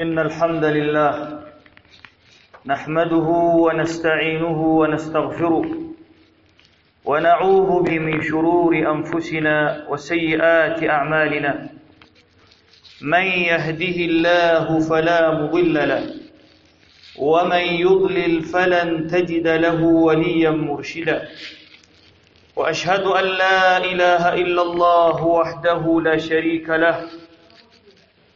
إن الحمد لله نحمده ونستعينه ونستغفره ونعوذ به من شرور أنفسنا وسيئات أعمالنا. من يهده الله فلا مضل له ومن يضلل فلن تجد له وليا مرشدا. وأشهد أن لا إله إلا الله وحده لا شريك له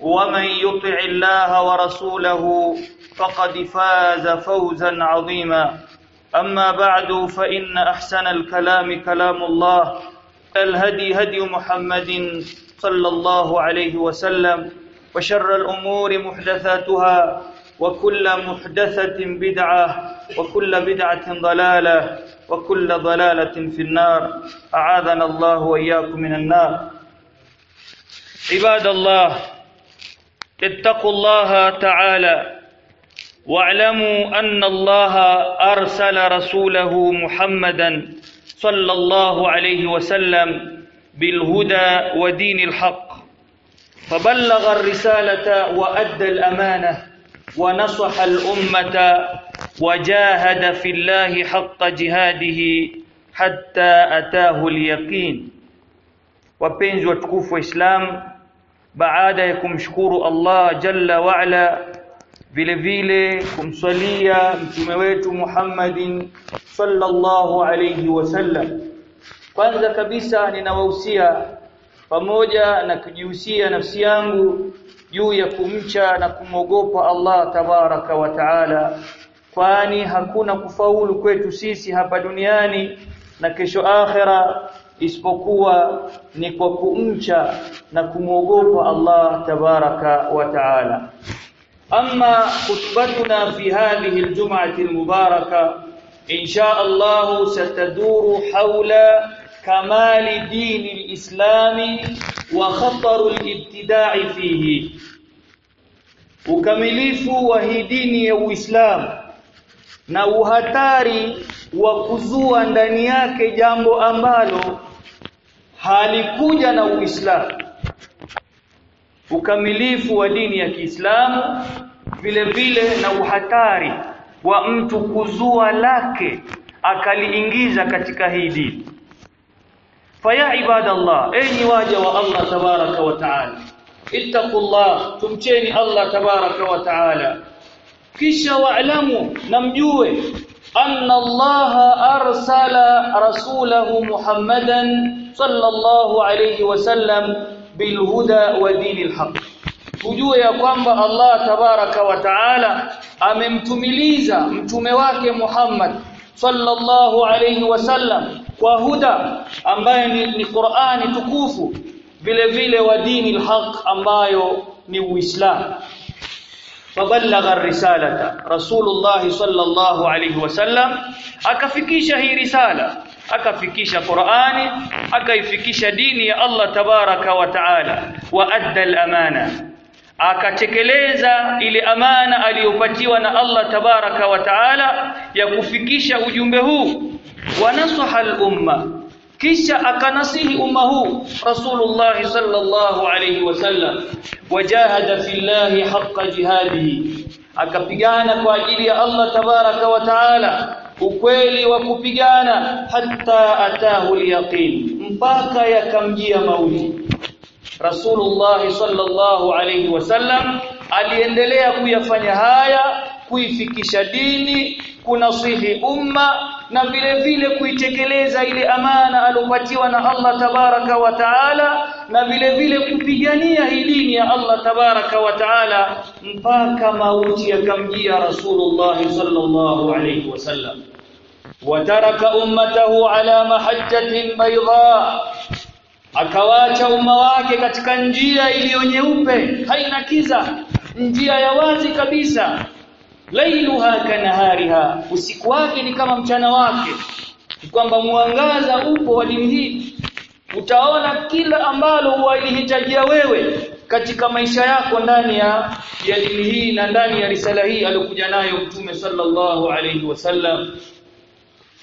ومن يطع الله ورسوله فقد فاز فوزا عظيما. أما بعد فإن أحسن الكلام كلام الله الهدي هدي محمد صلى الله عليه وسلم وشر الأمور محدثاتها وكل محدثة بدعة وكل بدعة ضلالة وكل ضلالة في النار. أعاذنا الله وإياكم من النار. عباد الله اتقوا الله تعالى واعلموا أن الله أرسل رسوله محمدا صلى الله عليه وسلم بالهدى ودين الحق. فبلغ الرسالة وأدى الأمانة ونصح الأمة وجاهد في الله حق جهاده حتى أتاه اليقين. Wapenzi watukufu wa baada ya kumshukuru Allah jalla wa ala vile vile kumswalia mtume wetu Muhammadin sallallahu alayhi wasallam kwanza kabisa ninawahusia pamoja na kujihusia nafsi yangu juu ya kumcha na kumwogopa Allah tabaraka wa taala kwani hakuna kufaulu kwetu sisi hapa duniani na kesho akhera isipokuwa ni kwa kumcha na kumwogopa Allah tabaraka wa taala. Amma khutbatuna fi hadhihi aljum'ati almubaraka insha Allah sataduru hawla kamali dini alislami wa khatar alibtida'i fihi. Ukamilifu wa hii dini ya Uislamu na uhatari wa kuzua ndani yake jambo ambalo halikuja na Uislamu. Ukamilifu wa dini ya Kiislamu vile vile na uhatari wa mtu kuzua lake akaliingiza katika hii dini. Faya ibadallah enyi waja wa Allah tabaraka wa taala. Ittaqullah tumcheni Allah tabaraka wa taala. Kisha waalamu namjue anna الله arsala rasulahu Muhammadan صلى الله عليه bilhuda wa ودين الحق. Tujue ya kwamba Allah tabaraka wa taala amemtumiliza mtume wake Muhammad sallallahu alayhi wasallam kwa huda ambaye ni, ni Qur'ani tukufu vile vile wa dini alhaq ambayo ni Uislamu faballagha risalata. Rasulullah sallallahu alayhi wasallam akafikisha hii risala akafikisha Qur'ani akaifikisha dini ya Allah tabaraka wa taala wa adda al-amana. Akatekeleza ile amana aliyopatiwa na Allah tabaraka wa taala ya kufikisha ujumbe huu. Wa nasaha al-umma kisha akanasihi umma huu Rasulullah sallallahu alayhi wasallam wajahada fillahi haqqa jihadihi. Akapigana kwa ajili ya Allah tabaraka wa taala ukweli wa kupigana hatta atahu al-yaqin mpaka yakamjia mauti. Rasulullah sallallahu alayhi wasallam aliendelea kuyafanya haya kuifikisha dini kunasihi umma na vile vile kuitekeleza ile amana alopatiwa na Allah tabaraka wa taala na vile vile kupigania hii dini ya Allah tabaraka wa taala mpaka mauti yakamjia Rasulullah sallallahu alayhi wasallam wataraka ummatahu ala mahajjatin bayda akawacha umma wake katika njia iliyo nyeupe haina kiza njia ya wazi kabisa lailuha kanahariha usiku wake ni kama mchana wake. Kwamba mwangaza upo wa dini hii. Utaona kila ambalo walihitajia wewe katika maisha yako ndani ya ya dini hii na ndani ya risala hii aliyokuja nayo mtume sallallahu alayhi wasallam.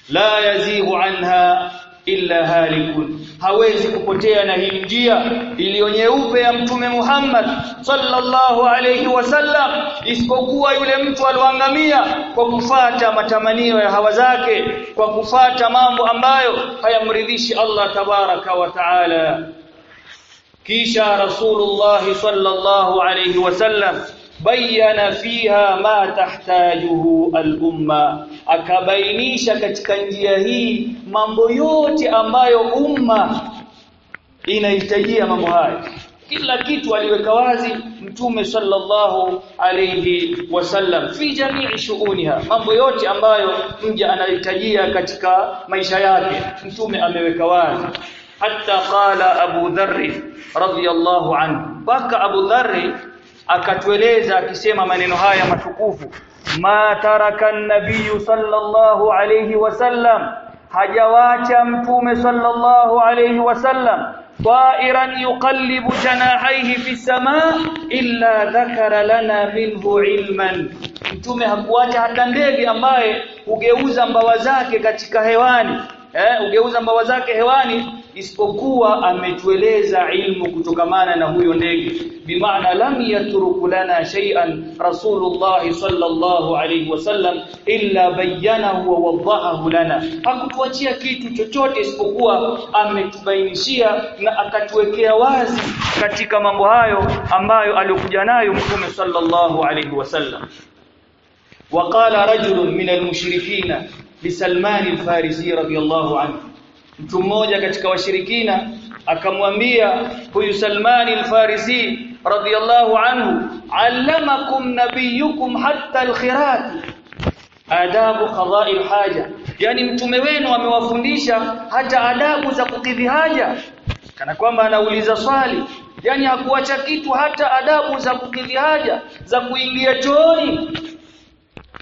La yazighu anha illa halikun hawezi kupotea na hii njia iliyo nyeupe ya mtume Muhammad sallallahu alayhi wasallam isipokuwa yule mtu alioangamia kwa kufata matamanio ya hawa zake kwa kufata mambo ambayo hayamridhishi Allah tabaraka wa taala. Kisha rasulullah sallallahu alayhi wasallam bayana fiha ma tahtajuhu al-umma. Akabainisha katika njia hii mambo yote ambayo umma inahitajia mambo haya kila kitu aliweka wazi mtume sallallahu alayhi wasallam fi jamii shuuniha mambo yote ambayo mja anahitajia katika maisha yake mtume ameweka wazi. Hatta qala abu dharr radiyallahu anhu baka abu dharr akatueleza akisema maneno haya matukufu ma taraka an-nabiy sallallahu alayhi wasallam hajawacha mtume sallallahu alayhi wasallam طائرا يقلب جناحيه في السماء الا ذكر لنا منه علما mtume hakuacha hata ndege ambaye hugeuza mbawa zake katika hewani eh ugeuza mbawa zake hewani isipokuwa ametueleza ilmu kutokamana na huyo ndege bimaana lam yatruku lana shay'an rasulullah sallallahu alayhi wasallam illa bayyanahu wa wadhahahu lana hakutuachia kitu chochote isipokuwa ametubainishia na akatuwekea wazi katika mambo hayo ambayo alikuja nayo mtume sallallahu alayhi wasallam وقال رجل من المشركين bisalmani alfarisi radhiyallahu anhu. Mtu mmoja katika washirikina akamwambia huyu salmani alfarisi radhiyallahu anhu allamakum nabiyukum hatta alkhirat adabu qada'i alhaja. Yani mtume wenu amewafundisha hata adabu za kukidhi haja. Kana kwamba anauliza swali. Yani hakuacha kitu hata adabu za kukidhi haja za kuingia chooni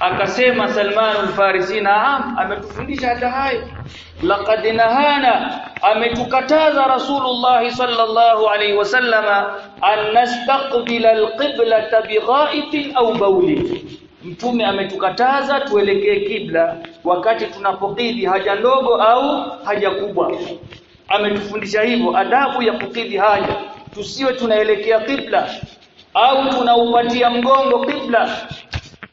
akasema Salman al-Farisi naam ametufundisha hata hayo. Laqad nahana ametukataza Rasulullah sallallahu alayhi wasallama an nastaqbila al-qiblata bighaitin au bawlin. Mtume ametukataza tuelekee kibla wakati tunapokidhi haja ndogo au haja kubwa. Ametufundisha hivyo adabu ya kukidhi haja. Tusiwe tunaelekea kibla au tunaupatia mgongo kibla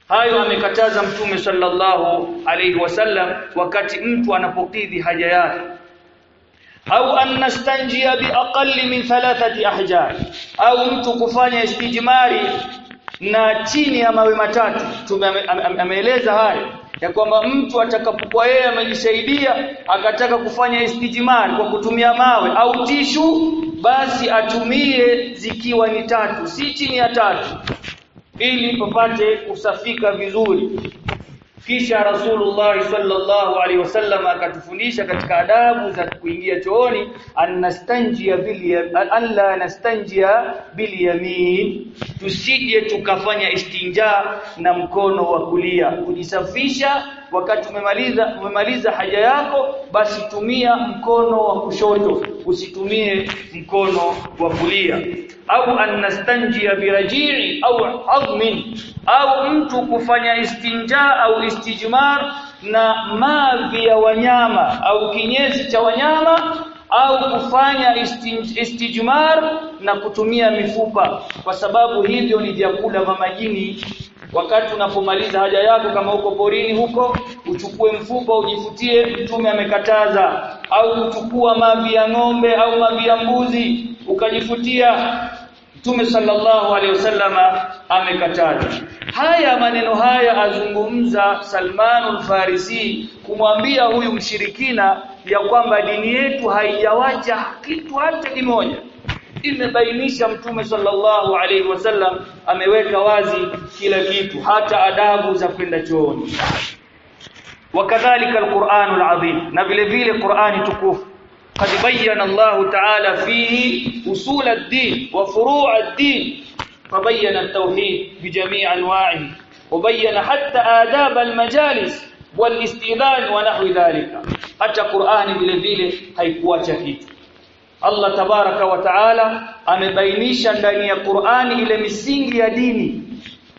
hayo amekataza mtume sallallahu alayhi wasallam wakati mtu anapokidhi haja yake. Au anastanjia biaqalli min thalathati ahjar. Au mtu kufanya istijmari na chini ya mawe matatu. Ameeleza haya ya kwamba mtu atakapokuwa yeye amejisaidia akataka kufanya istijmari kwa kutumia mawe au tishu basi atumie zikiwa ni tatu si chini ya tatu ili papate kusafika vizuri. Kisha Rasulullah sallallahu alaihi wasallam akatufundisha katika adabu za kuingia chooni anastanjia bil alla nastanjia bil yamin. Tusije tukafanya istinja na mkono wa kulia. Kujisafisha wakati umemaliza umemaliza haja yako basi tumia mkono wa kushoto usitumie mkono wa kulia. Au anastanjia birajii au azmin au mtu kufanya istinja au istijmar na mavi ya wanyama au kinyesi cha wanyama au kufanya istijmar na kutumia mifupa. Kwa sababu hivyo ni vyakula vya majini wakati unapomaliza haja yako kama uko porini huko uchukue mfupa ujifutie mtume amekataza. Au uchukua mavi ya ng'ombe au mavi ya mbuzi ukajifutia. Mtume sallallahu alaihi wasallama amekataza. Haya maneno haya azungumza Salman al-Farisi kumwambia huyu mshirikina ya kwamba dini yetu haijawacha kitu hata kimoja imebainisha mtume sallallahu alaihi wasallam ameweka wazi kila kitu hata adabu za kwenda chooni wakadhalika alquranul azim na vile vile qurani tukufu قد بين الله تعالى فيه أصول الدين وفروع الدين فبين التوحيد بجميع أنواعه وبين حتى آداب المجالس والاستئذان ونحو ذلك حتى قرآن vile vile haikuacha kitu Allah tabaraka wa taala amebainisha ndani ya Qur'ani ile misingi ya dini.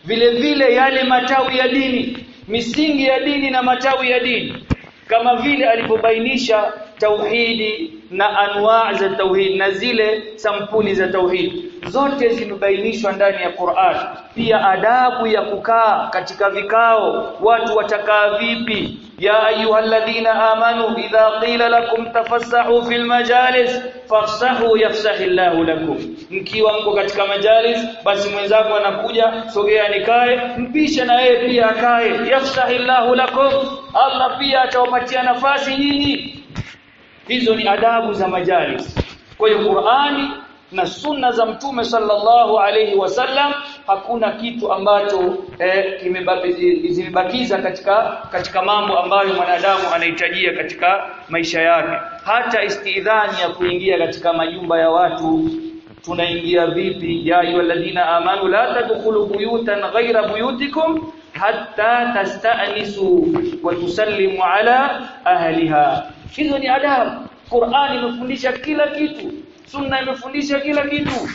Vile vile yale matawi ya dini misingi ya dini na matawi ya dini. Kama vile alipobainisha tauhidi na anwaa za tauhid na zile sampuli za tauhid. Zote zimebainishwa ndani ya Qur'an. Pia adabu ya kukaa katika vikao watu watakaa vipi? Ya ayyuhalladhina amanu idha qila lakum tafassahu fil majalis fafsahu yafsahillahu lakum. Mkiwa mko katika majalis basi mwenzako anakuja sogea nikae mpisha na yeye pia akae. Yafsahillahu lakum. Allah pia atawapatia nafasi nyinyi hizo ni adabu za majalis. Kwa hiyo Qur'ani na sunna za mtume sallallahu alayhi wasallam hakuna kitu ambacho eh, kimebakiza katika katika mambo ambayo mwanadamu anahitajia katika maisha yake. Hata istidhani ya kuingia katika majumba ya watu tunaingia vipi? Ya ayyuhalladhina amanu la tadkhulu buyutan ghayra buyutikum hatta tasta'nisu wa tusallimu ala ahliha hizo ni adabu Qur'an imefundisha kila kitu. Sunna imefundisha kila kitu.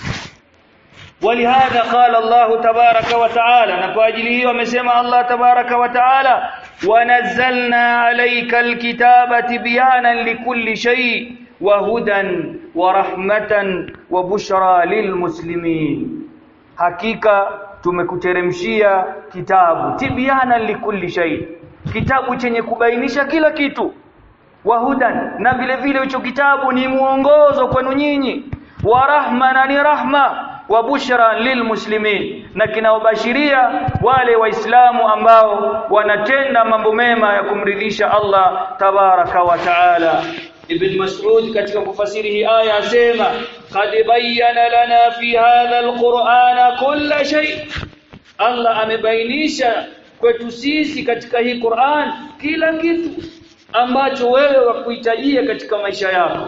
Walihadha qala Allah tabaraka wa taala na kwa ajili hiyo amesema Allah tabaraka wa taala wanazalna alayka alkitaba tibyanan likulli shay wa hudan wa rahmatan wa bushra lilmuslimin. Hakika tumekuteremshia kitabu tibyana likulli shay. Kitabu chenye kubainisha kila kitu wa hudan na vile vile hicho kitabu ni muongozo kwenu nyinyi. Wa rahma na ni rahma wa bushra lilmuslimin na kinaobashiria wale waislamu ambao wanatenda mambo mema ya kumridhisha Allah tabaraka wa taala. Ibn Mas'ud katika kufasiri hii aya asema qad bayyana lana fi hadha alquran kulla shay. Allah amebainisha kwetu sisi katika hii Qur'an kila kitu ambacho wewe wakuhitajia katika maisha yako.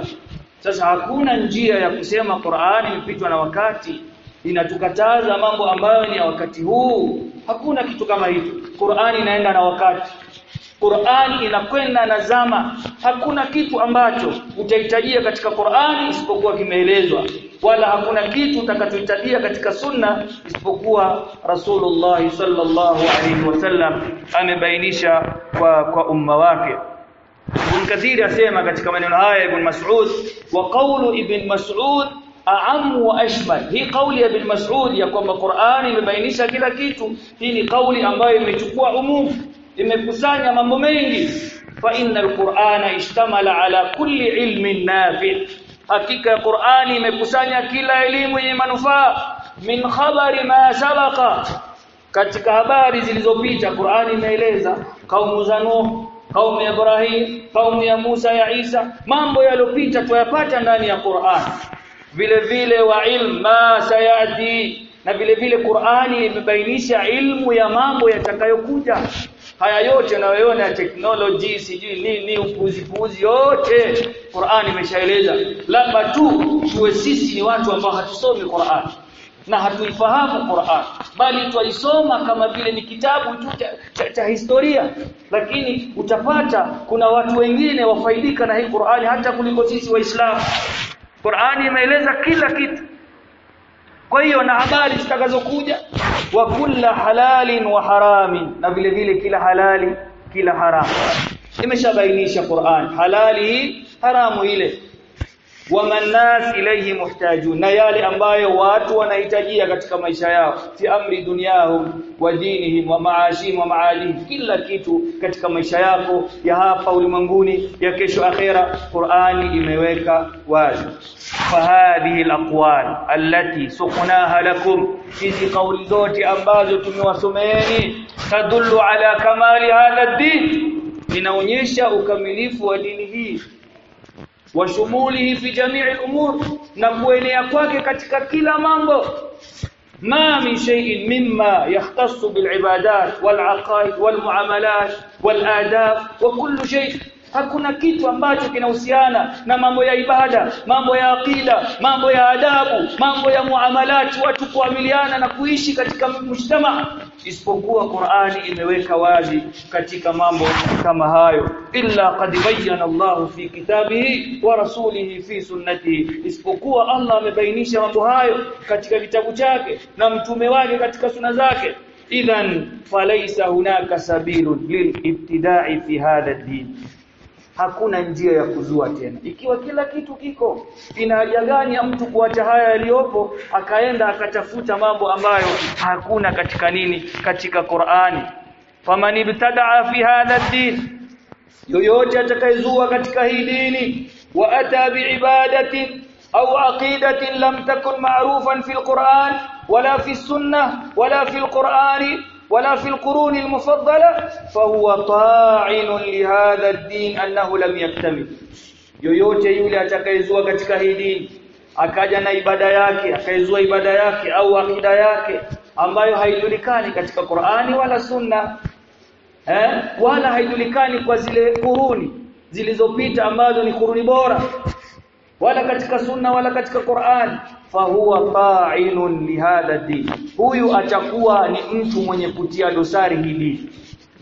Sasa hakuna njia ya kusema Qur'ani imepitwa na wakati inatukataza mambo ambayo ni ya wakati huu. Hakuna kitu kama hicho. Qur'ani inaenda na wakati. Qur'ani inakwenda na zama. Hakuna kitu ambacho utahitajia katika Qur'ani isipokuwa kimeelezwa wala hakuna kitu utakachohitajia katika sunna isipokuwa Rasulullah sallallahu alaihi wasallam amebainisha kwa kwa umma wake Ibn Kathir asema katika maneno haya Ibn Mas'ud wa qawlu Ibn Mas'ud a'am wa ashmal hii kauli ya Ibn Mas'ud ya kwamba Qur'ani imebainisha kila kitu hii ni kauli ambayo imechukua umumu imekusanya mambo mengi. Fa innal Qur'ana ishtamala ala kulli ilmin nafi' hakika Qur'ani imekusanya kila elimu yenye manufaa. Min khabari ma sabaqa. Katika habari zilizopita Qur'ani imeeleza kaumu za Nuh kaumu ya Ibrahim kaumu ya Musa ya Isa mambo yaliyopita tuyapata ndani ya Qur'an. Vile vile wa ilma sayati na vile vile Qur'ani imebainisha ilmu ya mambo yatakayokuja. Haya yote unayoona technology sijui nini upuzi puzi yote Qur'ani imeshaeleza. Labda tu tuwe sisi ni watu ambao hatusomi Qur'an na hatuifahamu Qur'an. Bali twaisoma kama vile ni kitabu tu cha, cha, cha historia. Lakini utapata kuna watu wengine wafaidika na hii Qur'ani hata kuliko sisi waislamu. Qur'ani imeeleza kila kitu. Kwa hiyo na habari zitakazokuja wa kulla halalin wa haramin na vile vile kila halali kila haramu. Imeshabainisha Qur'an. Halali hii haramu ile wama manas ilayhi muhtajun na yale ambayo watu wanahitajia katika maisha yao fi amri dunyahum wa dinihim wa maashihim wa maadihim kila kitu katika maisha yako ya hapa ulimwenguni ya kesho akhera Qur'ani imeweka wazi. Fahadhihi alaqwal allati suqnaha lakum hizi kauli zote ambazo tumewasomeeni tadullu ala kamali hadha ad-din inaonyesha ukamilifu wa dini wa shumulihi fi jami'il al-umur na kuenea kwake katika kila mambo. Ma bil ibadat wal aqaid wal muamalat wal adab wa kullu shay. Hakuna kitu ambacho kinahusiana na mambo ya ibada mambo ya aqida mambo ya adabu mambo ya muamalat watu kuamiliana na kuishi katika mujtama isipokuwa Qur'ani imeweka wazi katika mambo kama hayo. Illa qad bayyana Allah fi kitabihi wa rasulihi fi sunnatihi. Isipokuwa Allah amebainisha mambo hayo katika kitabu chake na mtume wake katika suna zake. Idhan falaysa hunaka sabilun lilibtida'i fi hadha ad-din hakuna njia ya kuzua tena. Ikiwa kila kitu kiko ina haja gani ya mtu kuacha haya yaliyopo akaenda akatafuta mambo ambayo hakuna katika nini? Katika Qur'ani. Faman ibtadaa fi hadha ad-din yoyote atakayezua katika hii dini wa ata biibadatin au aqidatin lam takun ma'rufan fi al-Qur'an wala fi sunnah wala fi al-Qur'ani ولا في القرون المفضلة فهو طاعن لهذا الدين أنه لم يكتمل yoyote yule atakayezua katika hii dini akaja na ibada yake akaizua ibada yake au akida yake ambayo haijulikani katika Qur'ani wala Sunna eh wala haijulikani kwa zile kuruni zilizopita ambazo ni kuruni bora wala katika sunna wala katika Qur'an fahuwa fa'ilun lihadha din. Huyu atakuwa ni mtu mwenye kutia dosari hili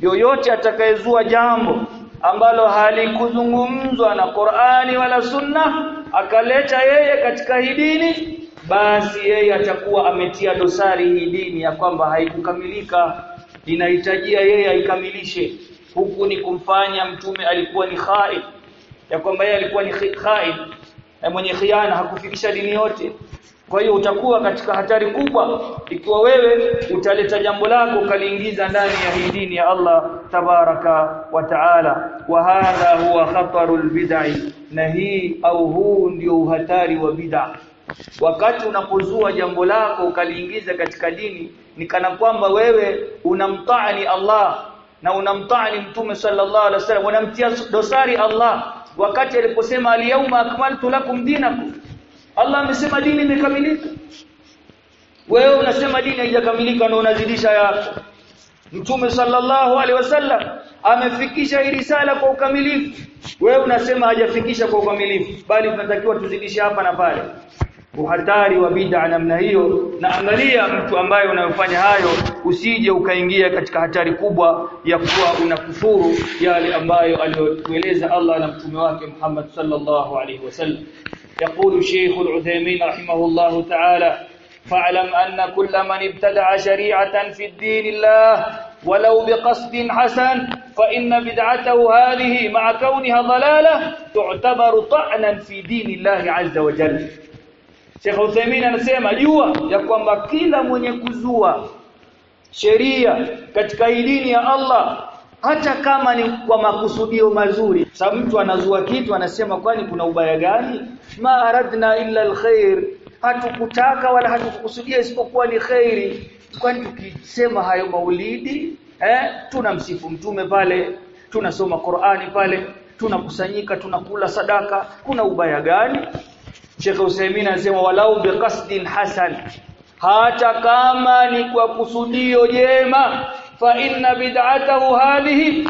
yoyote atakayezua jambo ambalo halikuzungumzwa na Qur'ani wala sunna akaleta yeye katika hii dini basi yeye atakuwa ametia dosari hii dini ya kwamba haikukamilika. Inahitajia yeye aikamilishe. Huku ni kumfanya mtume alikuwa ni khaib ya kwamba yeye alikuwa ni khaib mwenye khiana hakufikisha dini yote. Kwa hiyo utakuwa katika hatari kubwa ikiwa wewe utaleta jambo lako ukaliingiza ndani ya hii dini ya Allah tabaraka wa taala. Wa hadha huwa khatarul bid'i na hii au huu ndio uhatari wa bid'a. Wakati unapozua jambo lako ukaliingiza katika dini ni kana kwamba wewe unamtaani Allah na unamtaani mtume sallallahu alaihi wasallam unamtia dosari Allah wakati aliposema al-yawma akmaltu lakum dinakum. Allah amesema dini imekamilika. Wewe unasema dini haijakamilika na unazidisha yako Mtume sallallahu alaihi wasallam. Amefikisha hii risala kwa ukamilifu. Wewe unasema hajafikisha kwa ukamilifu bali tunatakiwa tuzidishe hapa na pale uhatari wa bid'a namna hiyo na angalia mtu ambaye unayofanya hayo usije ukaingia katika hatari kubwa ya kuwa unakufuru yale ambayo aliyotueleza Allah na mtume wake Muhammad sallallahu alaihi wasallam يقول شيخ العثيمين رحمه الله تعالى فاعلم أن كل من ابتدع شريعة في الدين الله ولو بقصد حسن فإن بدعته هذه مع كونها ضلالة تعتبر طعنا في دين الله عز وجل Sheikh Uthaymeen anasema jua ya kwamba kila mwenye kuzua sheria katika dini ya Allah hata kama ni kwa makusudio mazuri sababu mtu anazua kitu anasema kwani kuna ubaya gani? Ma aradna illa alkhair hatukutaka wala hatukukusudia isipokuwa ni khairi. Kwani tukisema hayo maulidi eh tunamsifu mtume pale tunasoma Qur'ani pale tunakusanyika tunakula sadaka kuna ubaya gani Sheikh Usaimin anasema walau biqasdin hasan. Hata kama ni kwa kusudio jema fa inna bid'atahu hadhihi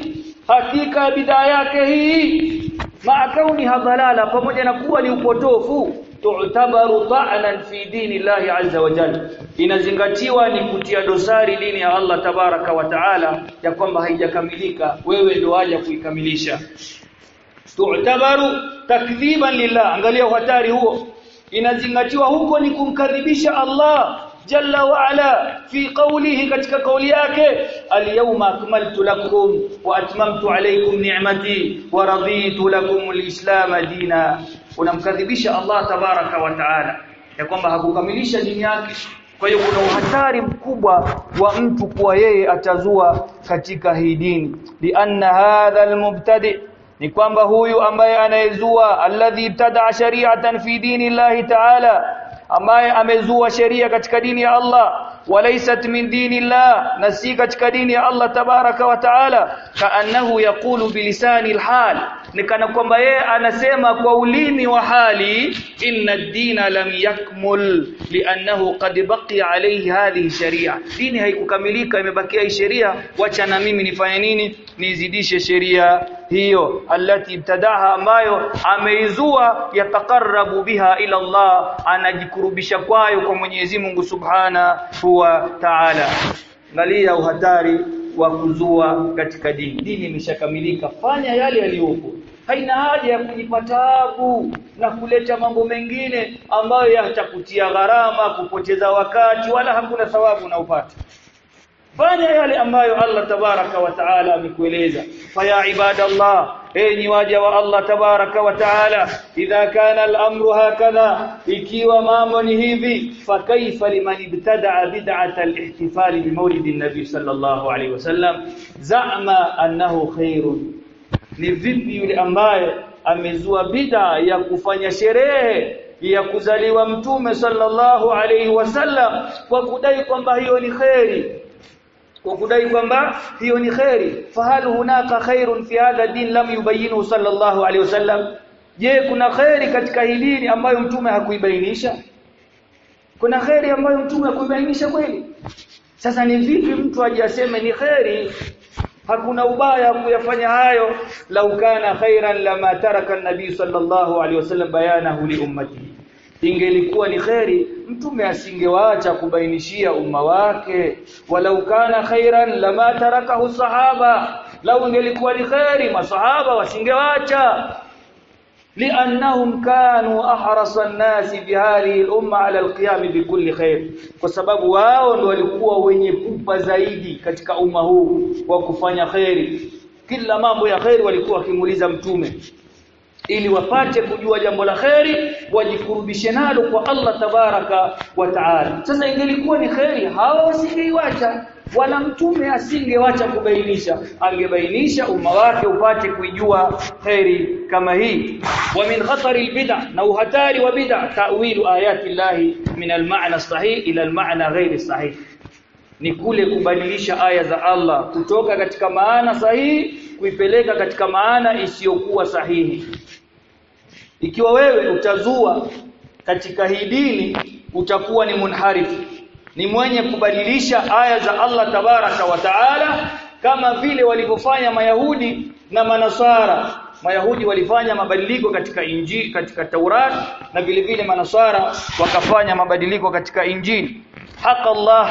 hakika bid'a yake hii ma kauni hadhalala pamoja na kuwa ni upotofu tu'tabaru ta'nan fi dini Allah azza wa jalla. Inazingatiwa ni kutia dosari dini ya Allah tabaraka wa taala ya kwamba haijakamilika. Wewe ndio haja kuikamilisha tu'tabaru takdhiban lillah. Angalia hatari huo. Inazingatiwa huko ni kumkadhibisha Allah jalla wa ala fi qawlihi katika kauli yake al-yawma akmaltu lakum wa atmamtu alaykum ni'mati wa raditu lakum al-islam dina. Unamkadhibisha Allah tabaraka wa taala. Ya kwamba hakukamilisha dini yake. Kwa hiyo kuna uhatari mkubwa wa mtu kuwa yeye atazua katika hii dini. Lianna hadha almubtadi ni kwamba huyu ambaye anayezua alladhi ibtada shari'atan fi dini Allah ta'ala ambaye amezua sheria katika dini ya Allah walaysat min dinillah na si katika dini ya Allah tabaraka wa taala kaannahu yaqulu bilisani alhal nikana kwamba yeye anasema kwa ulimi wa hali inna ad-dina lam yakmul li'annahu qad baqiya alayhi hadhihi sharia. Dini haikukamilika imebakia hii sheria wacha na mimi nifanye nini? Nizidishe sheria hiyo. Allati ibtadaha ambayo ameizua yataqarrabu biha ila Allah anajikurubisha kwayo kwa Mwenyezi Mungu Subhanahu wa Ta'ala. Angalia uhatari wa kuzua katika dini. Dini imeshakamilika. Fanya yale yaliyopo. Haina haja ya kujipa taabu na kuleta mambo mengine ambayo yatakutia gharama kupoteza wakati wala hakuna thawabu unaopata. Fanya yale ambayo Allah tabaraka wa taala amekueleza. Fa ya ibadallah enyi waja wa Allah tabaraka wa taala idha kana al-amru hakadha ikiwa mambo ni hivi fa kaifa liman ibtada'a bid'ata al-ihtifal bi mawlid an-nabi sallallahu alayhi wasallam za'ma annahu khairun ni vipi yule ambaye amezua bid'a ya kufanya sherehe ya kuzaliwa mtume sallallahu alayhi wasallam kwa kudai kwamba hiyo ni khairi kwa kudai kwamba hiyo ni khairi fahal hunaka khairun fi hadha din lam yubayinu sallallahu alayhi wasallam? Je kuna khairi katika hii dini ambayo mtume hakuibainisha? Kuna khairi ambayo mtume hakuibainisha kweli? Sasa ni vipi mtu aje aseme ni khairi hakuna ubaya kuyafanya hayo. Lau kana khairan lama taraka an-nabi sallallahu alayhi wasallam bayanahu li ummatihi ingelikuwa ni kheri mtume asingewaacha kubainishia umma wake. Walau kana khairan lama tarakahu sahaba lau ingelikuwa ni kheri masahaba wasingewaacha. Liannahum kanu ahrasa an-nasi bihadhihi al-umma ala al-qiyam bikulli khair kwa sababu wao ndio walikuwa wenye pupa zaidi katika umma huu wa kufanya khairi kila mambo ya khairi walikuwa wakimuuliza mtume ili wapate kujua jambo la kheri wajikurubishe nalo kwa Allah tabaraka wa taala. Sasa ingelikuwa ni kheri hawa wasingeiwacha wala mtume asingewacha kubainisha. Angebainisha umma wake upate kuijua kheri kama hii. Wa min khatari albid'a na uhatari wa bid'a ta'wilu ayati llahi min almaana sahih ila almaana ghairi sahih. Ni kule kubadilisha aya za Allah kutoka katika maana sahihi kuipeleka katika maana isiyokuwa sahihi ikiwa wewe utazua katika hii dini utakuwa ni munharifu ni mwenye kubadilisha aya za Allah tabaraka wa taala kama vile walivyofanya mayahudi na manasara mayahudi walifanya mabadiliko katika injili katika Taurat na vile vile manasara wakafanya mabadiliko katika injili. Haka Allah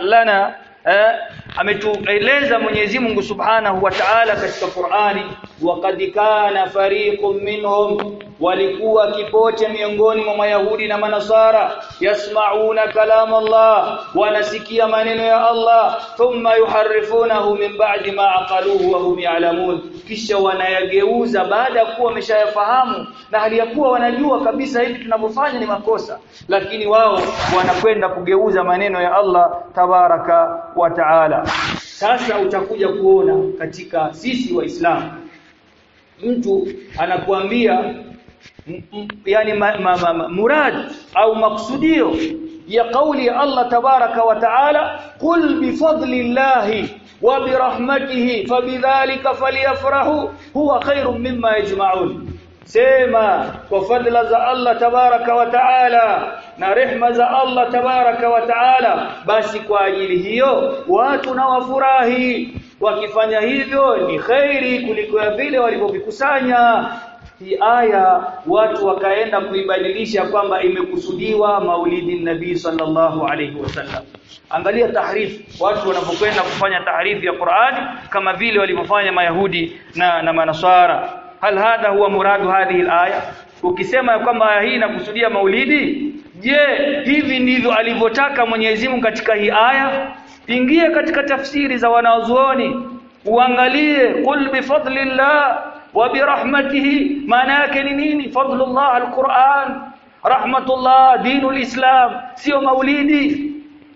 lana eh, ametueleza Mwenyezi Mungu Subhanahu wa Ta'ala katika Qur'ani waqad kana fariqun minhum walikuwa kipote miongoni mwa Mayahudi na Manasara yasmauna kalam Allah wanasikia maneno ya Allah thumma yuharrifunahu min ba'di ma aqaluhu wa hum ya'lamun. Kisha wanayageuza baada ya kuwa wameshayafahamu na hali ya kuwa wanajua kabisa hivi tunavyofanya ni makosa. Lakini wao wanakwenda kugeuza maneno ya Allah tabaraka wa taala sasa utakuja kuona katika sisi waislamu mtu anakuambia yani ma, ma, ma, ma, murad au maksudio ya kauli ya Allah tabaraka wa taala qul bifadlillahi wa birahmatihi fabidhalika falyafrahu huwa khairum mimma yajma'un sema kwa fadla za Allah tabaraka wa taala na rehma za Allah tabaraka wa taala basi kwa ajili hiyo watu na wafurahi. Wakifanya hivyo ni khairi kuliko ya vile walivyovikusanya. Hii aya watu wakaenda kuibadilisha kwamba imekusudiwa maulidi nabii sallallahu alayhi wasallam angalia tahrifu watu wanapokwenda kufanya tahrifu ya Qur'ani kama vile walivyofanya mayahudi na na manasara hal hadha huwa muradu hadhihi alaya? Ukisema kwamba aya hii inakusudia maulidi? Je hivi ndivyo alivyotaka Mwenyezi Mungu katika hii aya? Ingie katika tafsiri za wanazuoni uangalie qul bi fadlillah wa bi rahmatihi. Maana yake ni nini? Fadlullah alquran. Rahmatullah dinul islam. Sio maulidi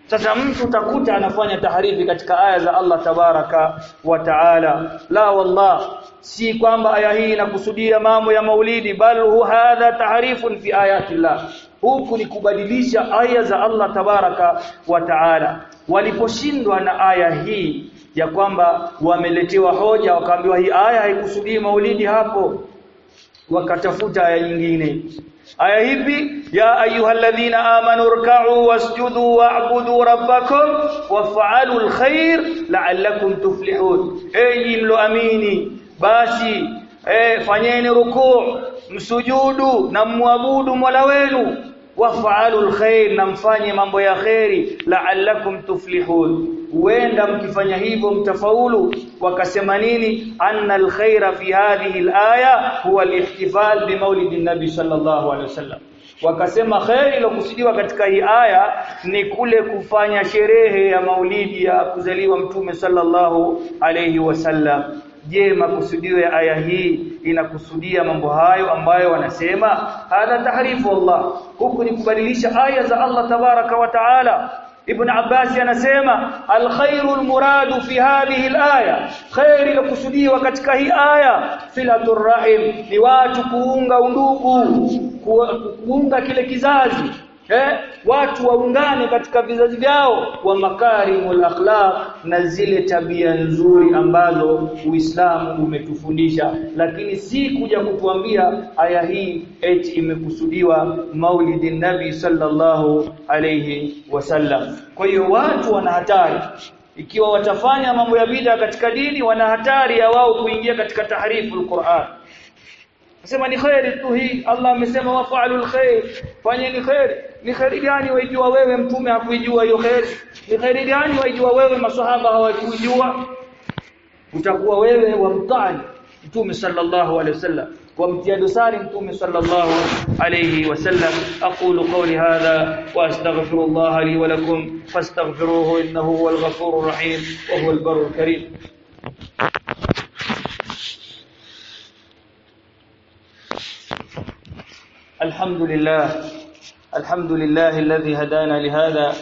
sasa mtu utakuta anafanya taharifi katika aya za Allah tabaraka wa taala. La wallah si kwamba aya hii inakusudia mambo ya maulidi bal hu hadha tahrifun fi ayati llah huku ni kubadilisha aya za Allah tabaraka wa taala. Waliposhindwa na aya hii ya kwamba wameletewa hoja wakaambiwa hii aya haikusudii maulidi hapo wakatafuta aya nyingine aya hivi ya ayyuhalladhina amanu rka'u wasjudu wa'budu rabbakum waf'alu alkhair la'allakum tuflihun. Enyi mloamini basi eh, fanyeni rukuu msujudu na muabudu Mola wenu. Waf'alu alkhair na mfanye mambo ya khairi la'allakum tuflihun huenda mkifanya hivyo mtafaulu. Wakasema nini? Anna alkhaira fi hadhihi alaya huwa alihtifal bi maulidin nabi sallallahu alaihi wasallam. Wakasema khairi ilokusudiwa katika hii aya ni kule kufanya sherehe ya maulidi ya kuzaliwa mtume sallallahu alaihi wasallam. Je makusudio ya aya hii inakusudia mambo hayo ambayo wanasema? Hadha tahrifu Allah. Huku ni kubadilisha aya za Allah tabaraka wa taala Ibn Abbas anasema alkhairu almuradu fi hadhihi alaya. Khairi iliyokusudiwa katika hii aya filatur rahim ni watu kuunga undugu kuunga kile kizazi eh watu waungane katika vizazi vyao wa makarimul akhlaq na zile tabia nzuri ambazo Uislamu umetufundisha. Lakini si kuja kutuambia aya hii eti imekusudiwa maulidin nabi sallallahu alayhi wasallam. Kwa hiyo watu wana hatari. Ikiwa watafanya mambo ya bid'a katika dini wana hatari ya wao kuingia katika tahrifu alquran Nasema ni khairi tu hii. Allah amesema wafa'alul khair. Fanyeni khairi ni khairi gani waijua wewe mtume hakuijua hiyo khairi ni khairi gani waijua wewe maswahaba hawakujua utakuwa wewe wamtani mtume sallallahu alaihi wasallam وامتيا دسار متوم صلى الله عليه وسلم أقول قولي هذا وأستغفر الله لي ولكم فاستغفروه إنه هو الغفور الرحيم وهو البر الكريم الحمد لله الحمد لله الذي هدانا لهذا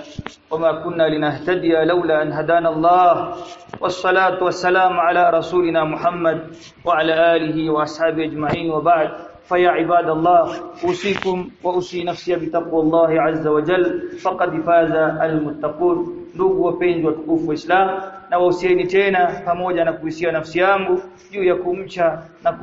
وما كنا لنهتدي لولا أن هدانا الله. والصلاة والسلام على رسولنا محمد وعلى آله وأصحابه أجمعين وبعد. فيا عباد الله أوصيكم وأوصي نفسي بتقوى الله عز وجل. فقد فاز المتقون. ndugu wapenzi watukufu wa Islam na wahusieni tena pamoja na kuhusia nafsi yangu juu ya kumcha na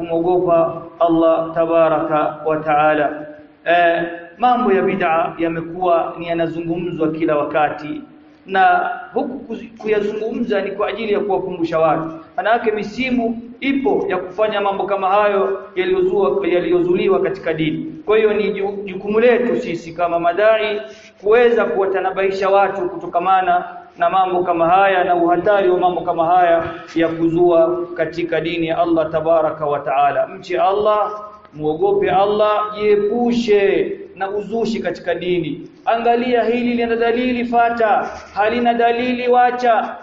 Allah tabaraka wa taala eh, mambo ya bid'a yamekuwa ni yanazungumzwa kila wakati. Na huku kuyazungumza ni kwa ajili ya kuwakumbusha watu. Manake misimu ipo ya kufanya mambo kama hayo yaliyozua yaliyozuliwa katika dini. Kwa hiyo ni jukumu letu sisi kama madai kuweza kuwatanabaisha watu kutokamana na mambo kama haya na uhatari wa mambo kama haya ya kuzua katika dini ya Allah tabaraka wa taala. Mche Allah muogope Allah jiepushe na uzushi katika dini. Angalia hili lina dalili fata halina dalili wacha.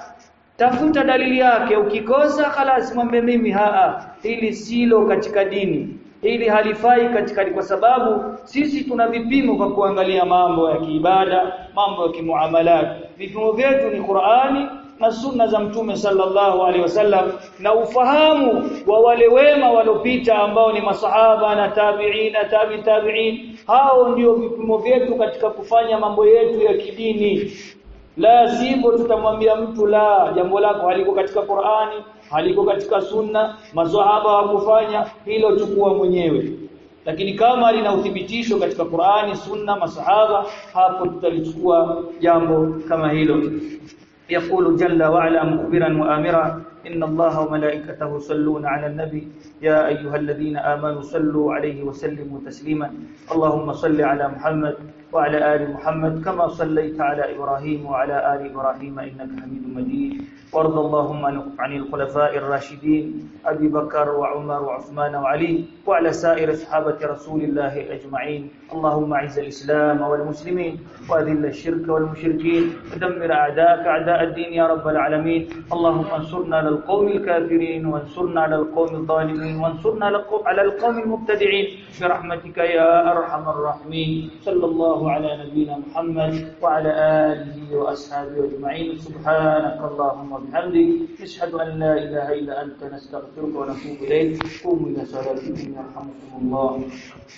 Tafuta dalili yake. Ukikosa khalas mwambie mimi haa hili silo katika dini. Hili halifai katika kwa sababu sisi tuna vipimo kwa kuangalia mambo ya kiibada mambo ya kimuamalat. Vipimo vyetu ni Qur'ani na sunna za mtume sallallahu alaihi wasallam na ufahamu wa wale wema waliopita ambao ni masahaba na tabi'ina tabi tabi'in. Hao ndio vipimo vyetu katika kufanya mambo yetu ya kidini. La sivyo tutamwambia mtu la jambo lako haliko katika Qur'ani haliko katika sunna maswahaba wakufanya hilo chukua mwenyewe. Lakini kama lina uthibitisho katika Qur'ani sunna masahaba hapo tutalichukua jambo kama hilo يقول جل وعلا مخبرا وآمرا إن الله وملائكته يصلون على النبي. يا أيها الذين آمنوا صلوا عليه وسلموا تسليما. اللهم صل على محمد وعلى آل محمد كما صليت على إبراهيم وعلى آل إبراهيم إنك حميد مجيد. وارض اللهم عن الخلفاء الراشدين أبي بكر وعمر وعثمان وعلي وعلى سائر صحابة رسول الله أجمعين. اللهم أعز الإسلام والمسلمين وأذل الشرك والمشركين. ودمر أعداءك أعداء الدين يا رب العالمين. اللهم انصرنا على القوم الكافرين وانصرنا على القوم الظالمين وانصرنا على القوم المبتدعين. برحمتك يا أرحم الراحمين. صلى الله على نبينا محمد وعلى آله وأصحابه أجمعين. سبحانك اللهم وبحمدك نشهد أن لا إله إلا أنت نستغفرك ونتوب إليك. قوموا إلى صلاتكم يرحمكم الله.